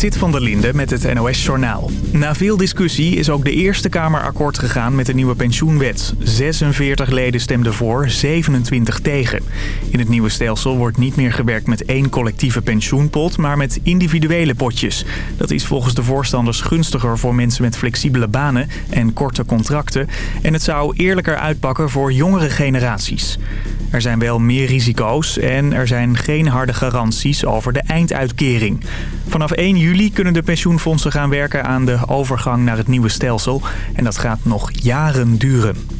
Sit van der Linde met het NOS-journaal. Na veel discussie is ook de Eerste Kamer akkoord gegaan met de nieuwe pensioenwet. 46 leden stemden voor, 27 tegen. In het nieuwe stelsel wordt niet meer gewerkt met één collectieve pensioenpot... maar met individuele potjes. Dat is volgens de voorstanders gunstiger voor mensen met flexibele banen en korte contracten. En het zou eerlijker uitpakken voor jongere generaties. Er zijn wel meer risico's en er zijn geen harde garanties over de einduitkering. Vanaf 1 juli kunnen de pensioenfondsen gaan werken aan de overgang naar het nieuwe stelsel. En dat gaat nog jaren duren.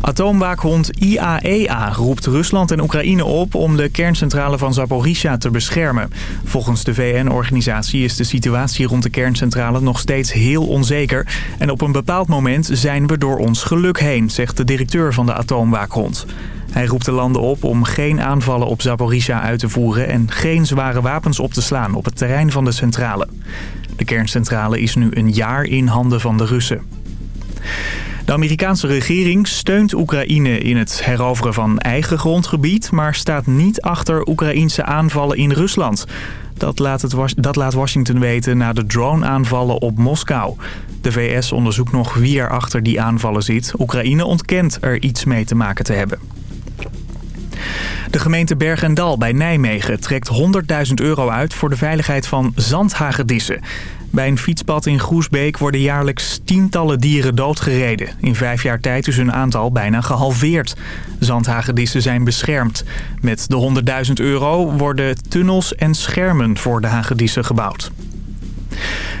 Atoomwaakhond IAEA e roept Rusland en Oekraïne op om de kerncentrale van Zaporizhia te beschermen. Volgens de VN-organisatie is de situatie rond de kerncentrale nog steeds heel onzeker. En op een bepaald moment zijn we door ons geluk heen, zegt de directeur van de atoomwaakhond. Hij roept de landen op om geen aanvallen op Zaporizhia uit te voeren... en geen zware wapens op te slaan op het terrein van de centrale. De kerncentrale is nu een jaar in handen van de Russen. De Amerikaanse regering steunt Oekraïne in het heroveren van eigen grondgebied... maar staat niet achter Oekraïnse aanvallen in Rusland. Dat laat, het, dat laat Washington weten na de drone-aanvallen op Moskou. De VS onderzoekt nog wie er achter die aanvallen zit. Oekraïne ontkent er iets mee te maken te hebben. De gemeente Bergendal bij Nijmegen trekt 100.000 euro uit voor de veiligheid van zandhagedissen. Bij een fietspad in Groesbeek worden jaarlijks tientallen dieren doodgereden. In vijf jaar tijd is hun aantal bijna gehalveerd. Zandhagedissen zijn beschermd. Met de 100.000 euro worden tunnels en schermen voor de hagedissen gebouwd.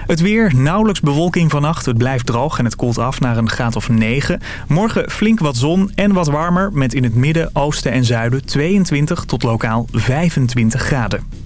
Het weer, nauwelijks bewolking vannacht. Het blijft droog en het koelt af naar een graad of 9. Morgen flink wat zon en wat warmer met in het midden, oosten en zuiden 22 tot lokaal 25 graden.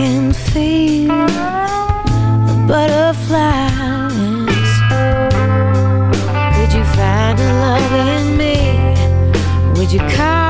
can feel the butterflies. Could you find a love in me? Would you carve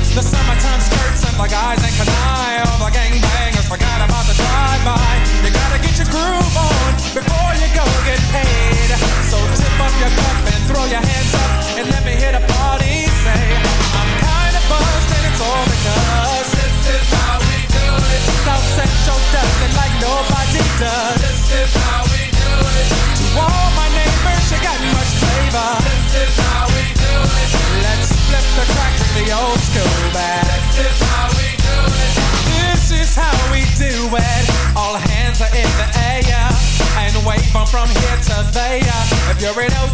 The summertime skirts and the guys ain't canine. All the gangbangers forgot about the drive-by. You gotta get your groove on before you go get paid. So tip up your cup and throw your hands up and let me hear the party say, I'm kinda buzzed and it's all because this is how we do it. South Central does it like nobody does.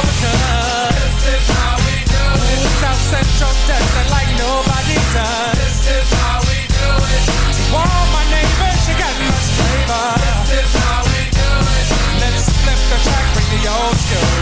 this is how we do it. South Central like nobody does. This is how we do it. My neighbors, got much flavor. This is how we do it. Let's flip the track, bring the old school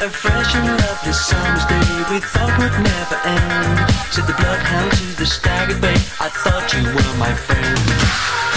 A fresh and lovely summer's day we thought would never end. Set the bloodhound to the staggered bay. I thought you were my friend.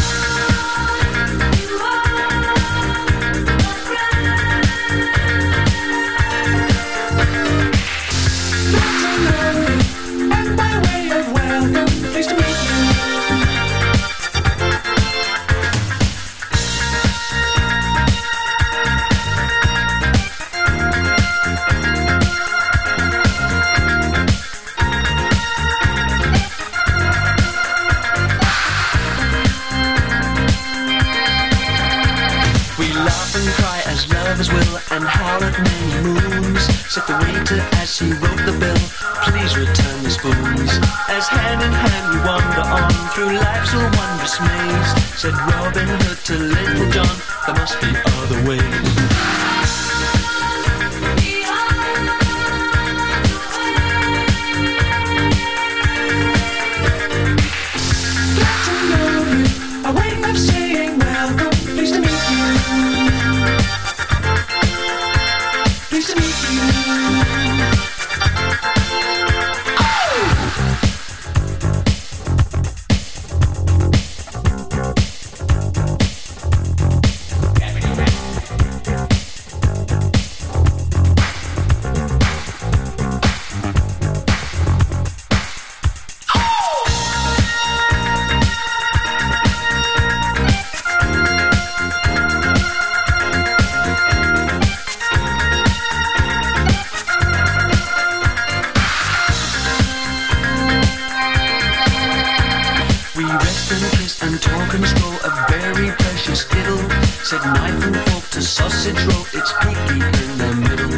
And kiss and talk and stroll, a very precious diddle. Said knife and fork to sausage roll, it's peaky in the middle.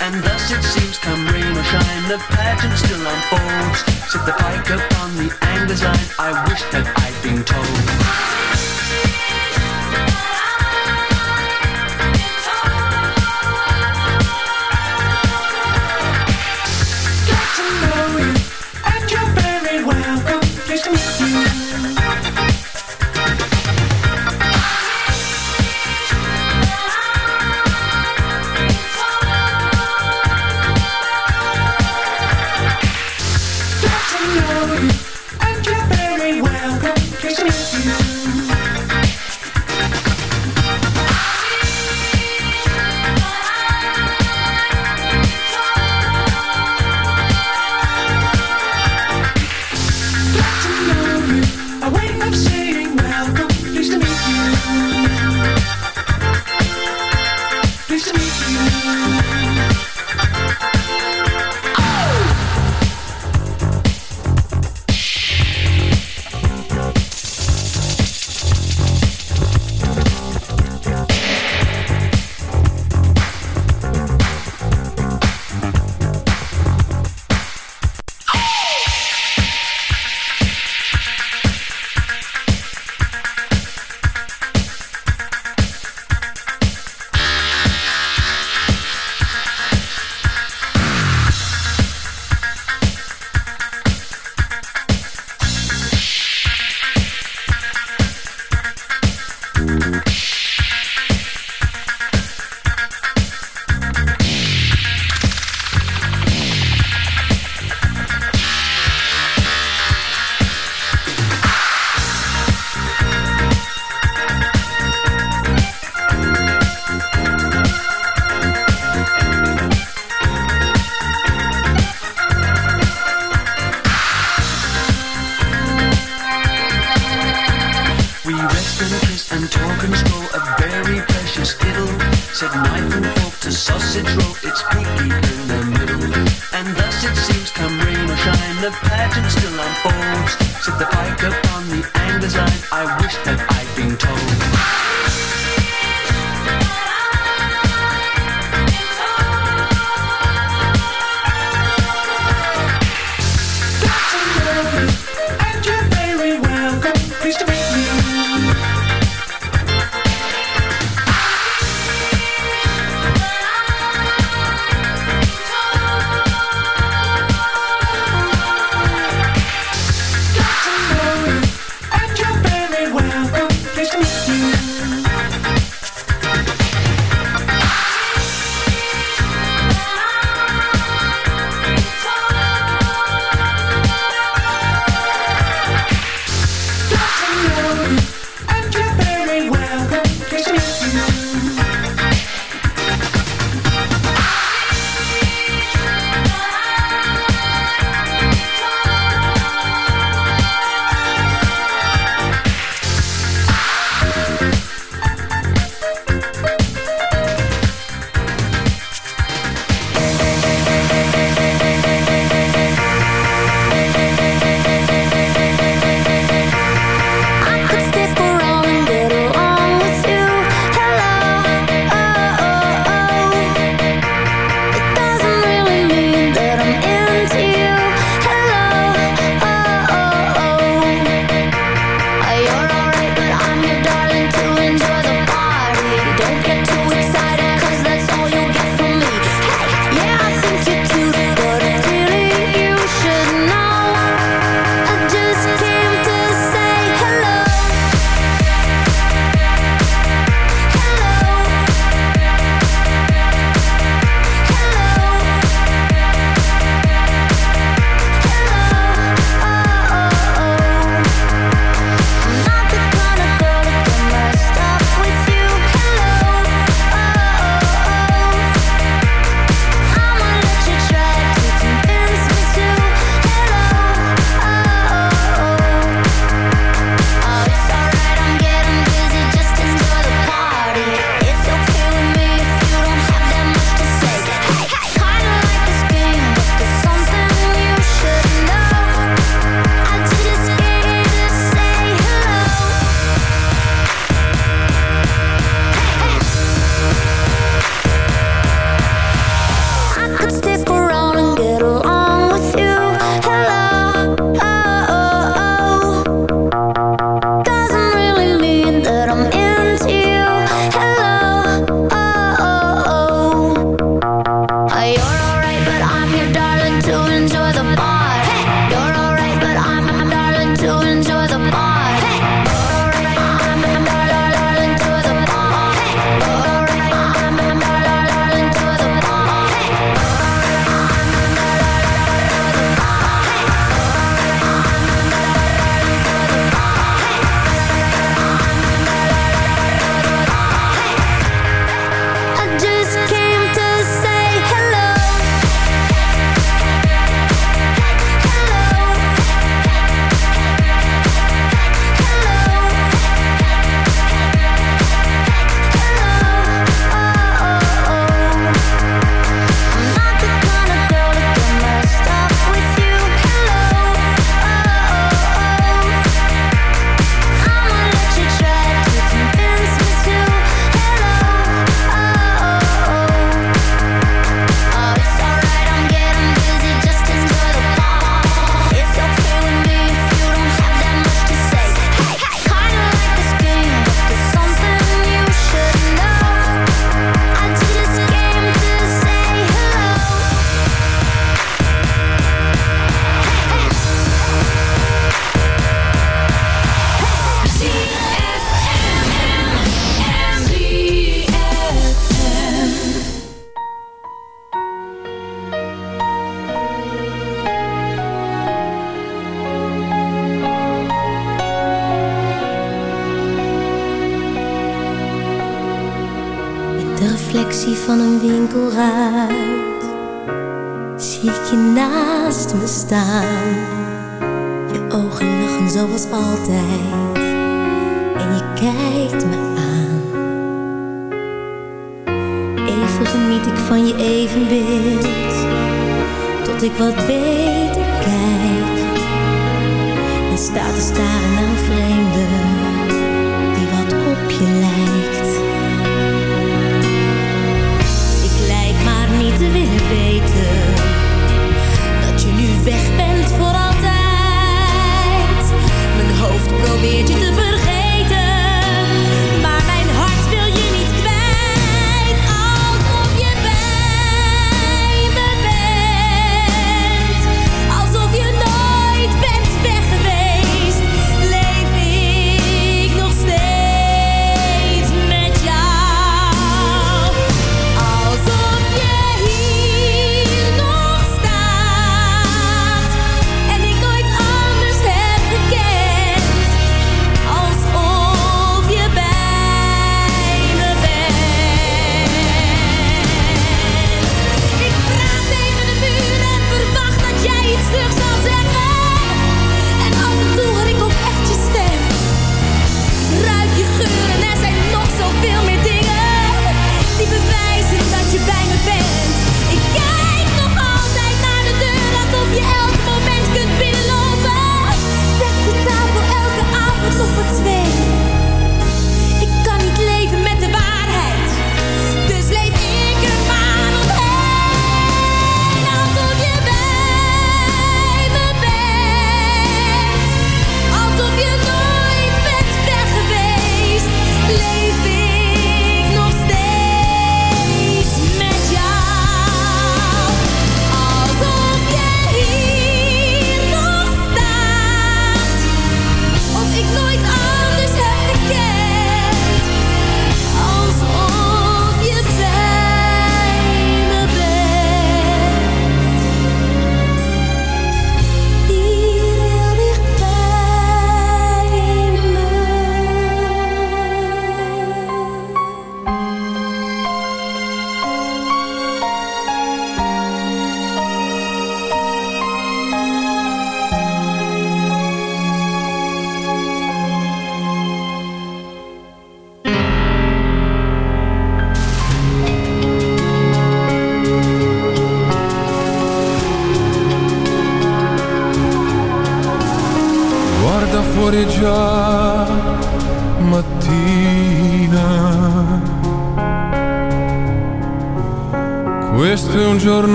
And thus it seems, come rain or shine, the pageant still unfolds. Said the pike upon the angler's line, I wish that I'd been told.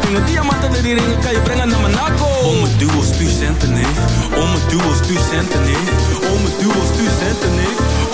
de dingen, diamanten in die ringen, kan je brengen naar Monaco. Om het duo stuur centen, neef. Om het duo stuur centen, neef. Om het duo stuur centen, neef.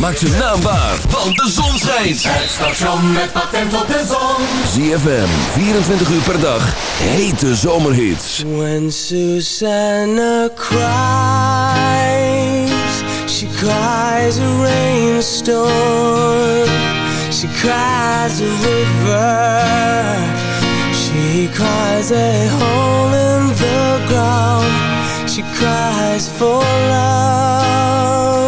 Maak zijn naam waar, want de zon schijnt. Het station met patent op de zon. ZFM, 24 uur per dag. Hete zomerhits. When Susanna cries, she cries a rainstorm. She cries a river. She cries a hole in the ground. She cries for love.